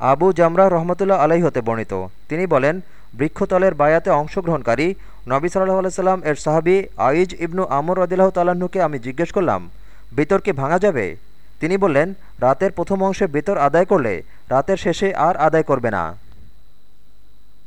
আবু জামরা রহমতুল্লাহ আলাই হতে বর্ণিত। তিনি বলেন, বৃক্ষতলের বায়াতে অংশগ্রহণকারী নবী সাল্লাহ আলাইসাল্লাম এর সাহাবি আইজ ইবনু আমর রদিল্লাহ তাল্লাহ্নকে আমি জিজ্ঞেস করলাম বিতর্কে কি ভাঙা যাবে? তিনি বললেন, রাতের প্রথম অংশে বেতর আদায় করলে রাতের শেষে আর আদায় করবে না।